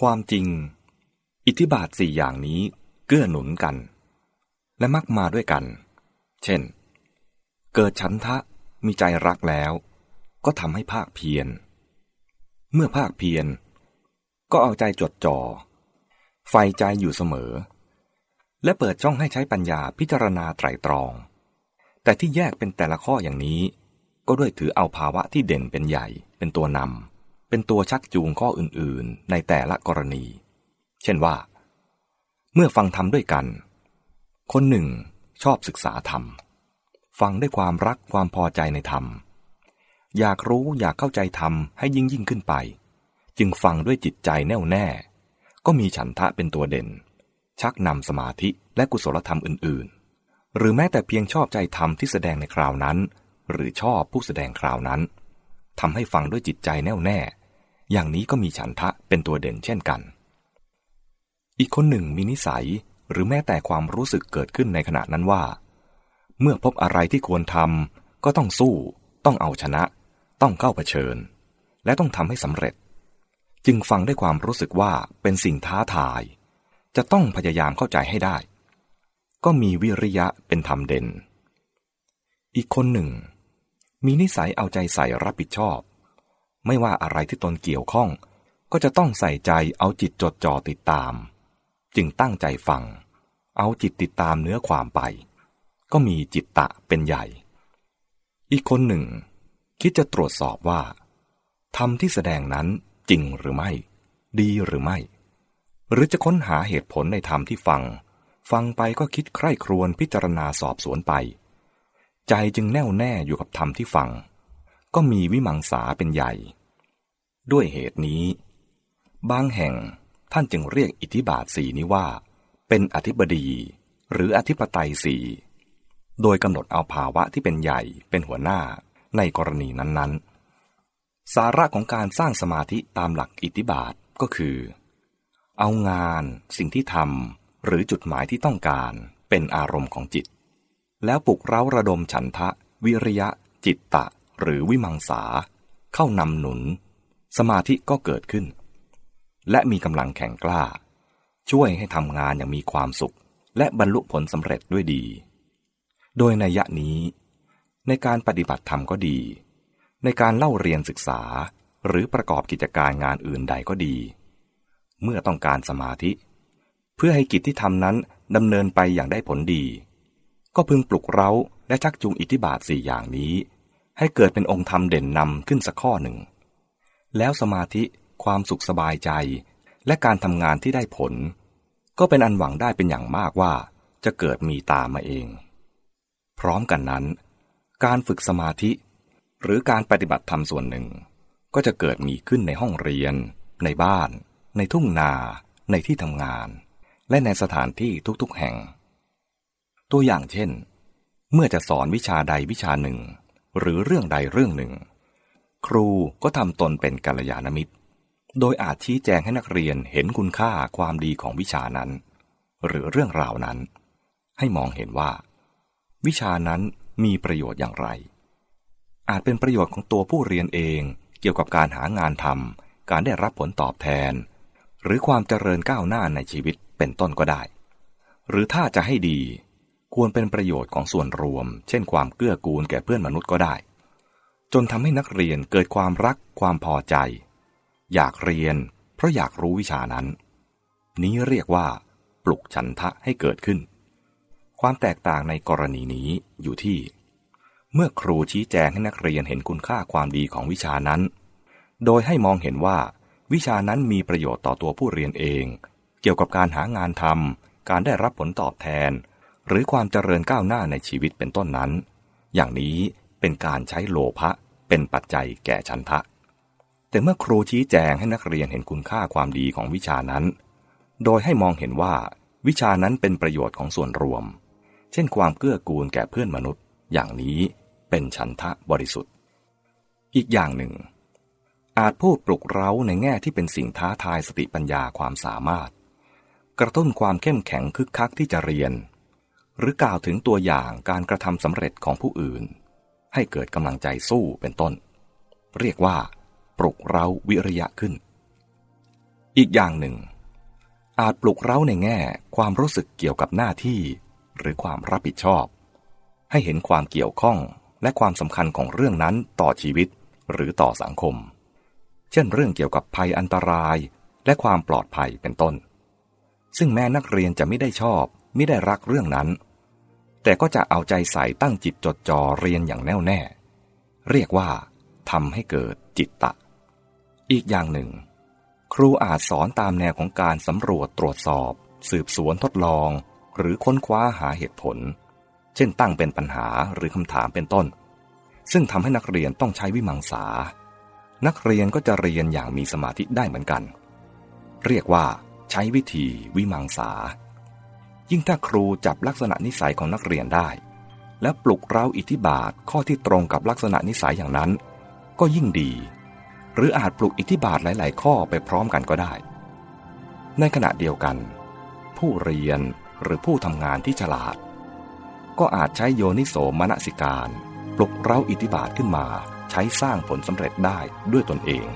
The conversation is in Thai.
ความจริง อิทธิบาทสี่อย่างนี้เกื้อหนุนกัน และมักมาด้วยกัน เช่น เกิดฉันทะมีใจรักแล้ว ก็ทำให้ภาคเพียร เมื่อภาคเพียร ก็เอาใจจดจ่อไฟใจอยู่เสมอ และเปิดช่องให้ใช้ปัญญาพิจารณาไตรตรอง แต่ที่แยกเป็นแต่ละข้ออย่างนี้ ก็ด้วยถือเอาภาวะที่เด่นเป็นใหญ่เป็นตัวนำ เป็นตัวชักจูงข้ออื่นๆ ในแต่ละกรณี เช่นว่า เมื่อฟังธรรมด้วยกัน คนหนึ่งชอบศึกษาธรรม ฟังด้วยความรักความพอใจในธรรม อยากรู้อยากเข้าใจธรรมให้ยิ่งยิ่งขึ้นไป จึงฟังด้วยจิตใจแน่วแน่ ก็มีฉันทะเป็นตัวเด่น ชักนำสมาธิและกุศลธรรมอื่นๆ หรือแม้แต่เพียงชอบใจธรรมที่แสดงในคราวนั้น หรือชอบผู้แสดงคราวนั้นทำให้ฟังด้วยจิตใจแน่วแน่ อย่างนี้ก็มีฉันทะเป็นตัวเด่นเช่นกัน อีกคนหนึ่งมีนิสัยหรือแม้แต่ความรู้สึกเกิดขึ้นในขณะนั้นว่า เมื่อพบอะไรที่ควรทำก็ต้องสู้ ต้องเอาชนะ ต้องเข้าเผชิญ และต้องทำให้สำเร็จ จึงฟังด้วยความรู้สึกว่าเป็นสิ่งท้าทาย จะต้องพยายามเข้าใจให้ได้ ก็มีวิริยะเป็นธรรมเด่น อีกคนหนึ่ง มีนิสัยเอาใจใส่รับผิดชอบ ไม่ว่าอะไรที่ตนเกี่ยวข้อง ก็จะต้องใส่ใจเอาจิตจดจ่อติดตาม จึงตั้งใจฟัง เอาจิตติดตามเนื้อความไป ก็มีจิตตะเป็นใหญ่ อีกคนหนึ่ง คิดจะตรวจสอบว่าธรรมที่แสดงนั้นจริงหรือไม่ ดีหรือไม่ หรือจะค้นหาเหตุผลในธรรมที่ฟัง ฟังไปก็คิดใคร่ครวญพิจารณาสอบสวนไป ใจจึงแน่วแน่อยู่กับธรรมที่ฟัง ก็มีวิมังสาเป็นใหญ่ ด้วยเหตุนี้ บางแห่งท่านจึงเรียกอิทธิบาทสีนี้ว่า เป็นอธิบดีหรืออธิปไตยสีโดยกำหนดเอาภาวะที่เป็นใหญ่เป็นหัวหน้าในกรณีนั้นๆ สาระของการสร้างสมาธิตามหลักอิทธิบาทก็คือ เอางานสิ่งที่ทำหรือจุดหมายที่ต้องการเป็นอารมณ์ของจิต แล้วปลุกเร้าระดมฉันทะ วิริยะ จิตตะ หรือวิมังสา เข้านำหนุน สมาธิก็เกิดขึ้น และมีกำลังแข็งกล้า ช่วยให้ทำงานอย่างมีความสุข และบรรลุผลสำเร็จด้วยดี โดยในยะนี้ ในการปฏิบัติธรรมก็ดี ในการเล่าเรียนศึกษาหรือประกอบกิจการงานอื่นใดก็ดี เมื่อต้องการสมาธิ เพื่อให้กิจที่ทำนั้นดำเนินไปอย่างได้ผลดี ก็พึงปลุกเร้าและชักจูงอิทธิบาทสี่อย่างนี้ ให้เกิดเป็นองค์ธรรมเด่นนำขึ้นสักข้อหนึ่ง แล้วสมาธิความสุขสบายใจ และการทำงานที่ได้ผล ก็เป็นอันหวังได้เป็นอย่างมากว่า จะเกิดมีตามมาเอง พร้อมกันนั้น การฝึกสมาธิ หรือการปฏิบัติธรรมส่วนหนึ่ง ก็จะเกิดมีขึ้นในห้องเรียน ในบ้าน ในทุ่งนา ในที่ทำงาน และในสถานที่ทุกๆแห่ง ตัวอย่างเช่น เมื่อจะสอนวิชาใดวิชาหนึ่ง หรือเรื่องใดเรื่องหนึ่ง ครูก็ทำตนเป็นกัลยาณมิตร โดยอาจชี้แจงให้นักเรียนเห็นคุณค่าความดีของวิชานั้น หรือเรื่องราวนั้น ให้มองเห็นว่า วิชานั้นมีประโยชน์อย่างไร อาจเป็นประโยชน์ของตัวผู้เรียนเองเกี่ยวกับการหางานทำการได้รับผลตอบแทน หรือความเจริญก้าวหน้าในชีวิตเป็นต้นก็ได้ หรือถ้าจะให้ดี ควรเป็นประโยชน์ของส่วนรวม เช่นความเกื้อกูลแก่เพื่อนมนุษย์ก็ได้ จนทำให้นักเรียนเกิดความรักความพอใจ อยากเรียน เพราะอยากรู้วิชานั้น นี้เรียกว่า ปลุกฉันทะให้เกิดขึ้น ความแตกต่างในกรณีนี้อยู่ที่ เมื่อครูชี้แจงให้นักเรียนเห็นคุณค่าความดีของวิชานั้น โดยให้มองเห็นว่า วิชานั้นมีประโยชน์ต่อตัวผู้เรียนเอง เกี่ยวกับการหางานทำการได้รับผลตอบแทน หรือความเจริญก้าวหน้าในชีวิตเป็นต้นนั้น อย่างนี้เป็นการใช้โลภะเป็นปัจจัยแก่ฉันทะ แต่เมื่อครูชี้แจงให้นักเรียนเห็นคุณค่าความดีของวิชานั้น โดยให้มองเห็นว่าวิชานั้นเป็นประโยชน์ของส่วนรวม เช่นความเกื้อกูลแก่เพื่อนมนุษย์ อย่างนี้เป็นฉันทะบริสุทธิ์ อีกอย่างหนึ่ง อาจพูดปลุกเร้าในแง่ที่เป็นสิ่งท้าทายสติปัญญาความสามารถ กระตุ้นความเข้มแข็งคึกคักที่จะเรียน หรือกล่าวถึงตัวอย่างการกระทำสำเร็จของผู้อื่น ให้เกิดกำลังใจสู้เป็นต้น เรียกว่า ปลุกเร้าวิริยะขึ้น อีกอย่างหนึ่ง อาจปลุกเร้าในแง่ ความรู้สึกเกี่ยวกับหน้าที่ หรือความรับผิดชอบ ให้เห็นความเกี่ยวข้องและความสำคัญของเรื่องนั้นต่อชีวิตหรือต่อสังคม เช่นเรื่องเกี่ยวกับภัยอันตรายและความปลอดภัยเป็นต้น ซึ่งแม้นักเรียนจะไม่ได้ชอบ ไม่ได้รักเรื่องนั้น แต่ก็จะเอาใจใส่ตั้งจิตจดจ่อเรียนอย่างแน่วแน่ เรียกว่าทำให้เกิดจิตตะ อีกอย่างหนึ่ง ครูอาจสอนตามแนวของการสำรวจตรวจสอบ สืบสวนทดลอง หรือค้นคว้าหาเหตุผล เช่นตั้งเป็นปัญหาหรือคำถามเป็นต้น ซึ่งทำให้นักเรียนต้องใช้วิมังสา นักเรียนก็จะเรียนอย่างมีสมาธิได้เหมือนกัน เรียกว่าใช้วิธีวิมังสา ยิ่งถ้าครูจับลักษณะนิสัยของนักเรียนได้ และปลุกเร้าอิทธิบาทข้อที่ตรงกับลักษณะนิสัยอย่างนั้น ก็ยิ่งดี หรืออาจปลุกอิทธิบาทหลาย ๆ ข้อไปพร้อมกันก็ได้ ในขณะเดียวกัน ผู้เรียนหรือผู้ทำงานที่ฉลาด ก็อาจใช้โยนิโสมนสิการ ปลุกเร้าอิทธิบาทขึ้นมา ใช้สร้างผลสำเร็จได้ด้วยตนเอง